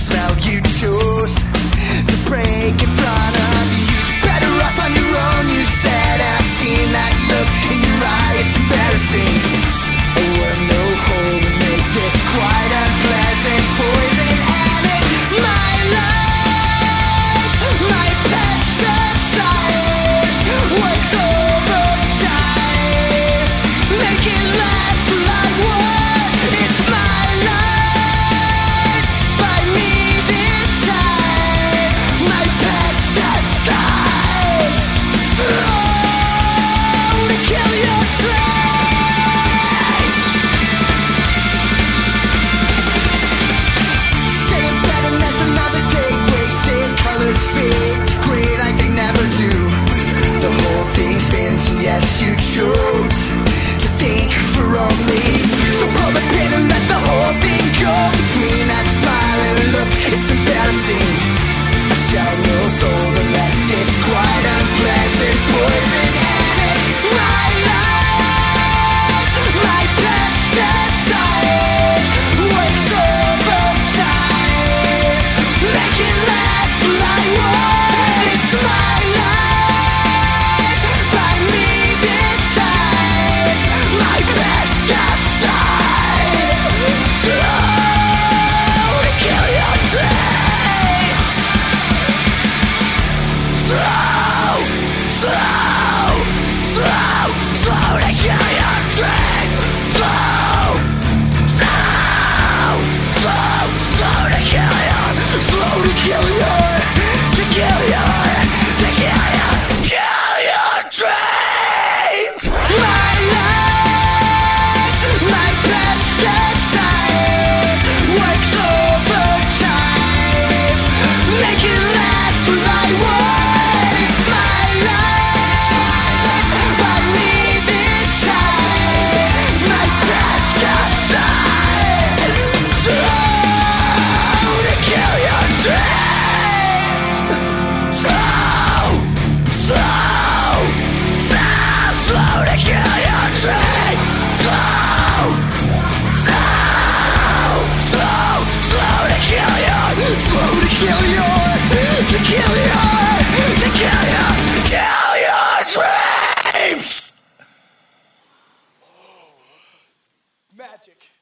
spell you choose to break in front of to think for only you. So pull the pin and let the whole thing go. kill you magic.